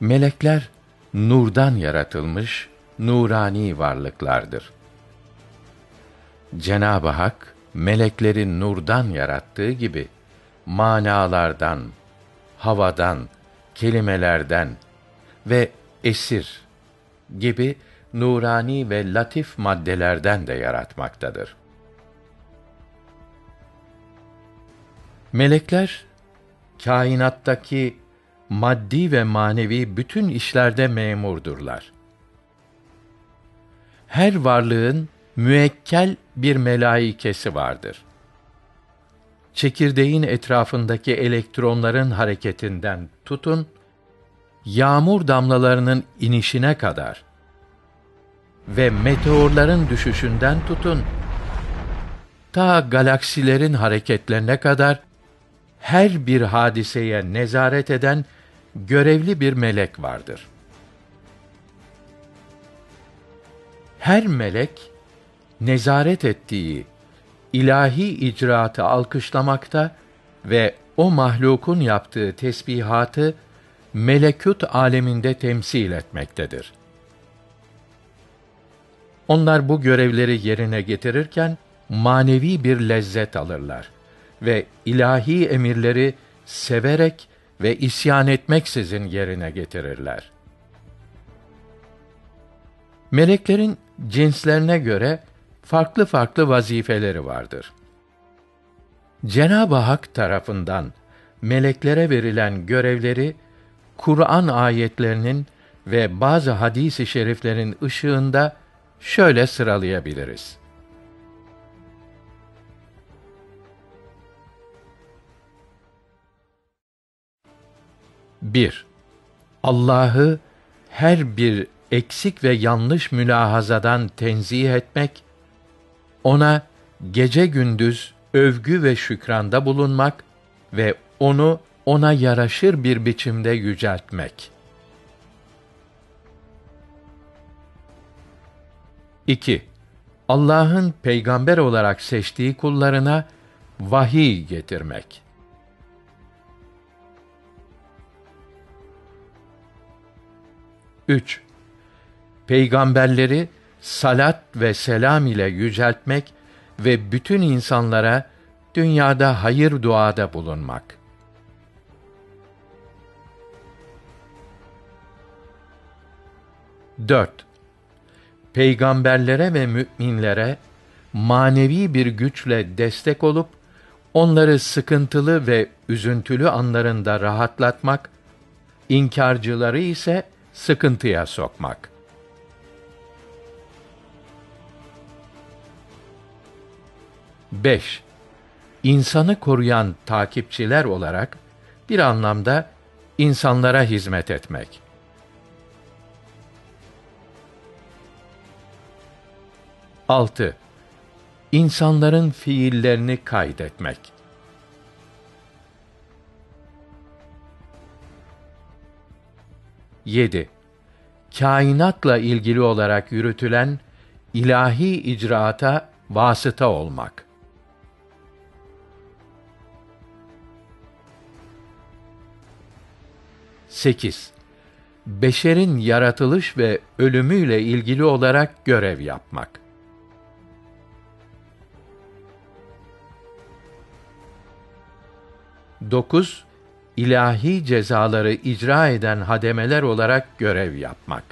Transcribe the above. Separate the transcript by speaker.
Speaker 1: Melekler nurdan yaratılmış nurani varlıklardır. Cenab-ı Hak melekleri nurdan yarattığı gibi manalardan, havadan, kelimelerden ve esir gibi nurani ve latif maddelerden de yaratmaktadır. Melekler kainattaki maddi ve manevi bütün işlerde memurdurlar. Her varlığın müekkel bir melaikesi vardır. Çekirdeğin etrafındaki elektronların hareketinden tutun, yağmur damlalarının inişine kadar ve meteorların düşüşünden tutun, ta galaksilerin hareketlerine kadar her bir hadiseye nezaret eden görevli bir melek vardır. Her melek nezaret ettiği ilahi icraatı alkışlamakta ve o mahlukun yaptığı tesbihatı melekut aleminde temsil etmektedir. Onlar bu görevleri yerine getirirken manevi bir lezzet alırlar ve ilahi emirleri severek ve isyan etmeksizin yerine getirirler. Meleklerin cinslerine göre farklı farklı vazifeleri vardır. Cenab-ı Hak tarafından meleklere verilen görevleri Kur'an ayetlerinin ve bazı hadis-i şeriflerin ışığında şöyle sıralayabiliriz. 1. Allah'ı her bir eksik ve yanlış mülahazadan tenzih etmek, ona gece gündüz övgü ve şükranda bulunmak ve onu ona yaraşır bir biçimde yüceltmek. 2. Allah'ın peygamber olarak seçtiği kullarına vahiy getirmek. 3. Peygamberleri salat ve selam ile yüceltmek ve bütün insanlara dünyada hayır duada bulunmak. Dört. Peygamberlere ve müminlere manevi bir güçle destek olup onları sıkıntılı ve üzüntülü anlarında rahatlatmak, inkarcıları ise sıkıntıya sokmak. Beş, insanı koruyan takipçiler olarak bir anlamda insanlara hizmet etmek. Altı, insanların fiillerini kaydetmek. 7. Kainatla ilgili olarak yürütülen ilahi icraata vasıta olmak. Sekiz. Beşerin yaratılış ve ölümüyle ilgili olarak görev yapmak. Dokuz ilahi cezaları icra eden hademeler olarak görev yapmak.